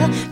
我。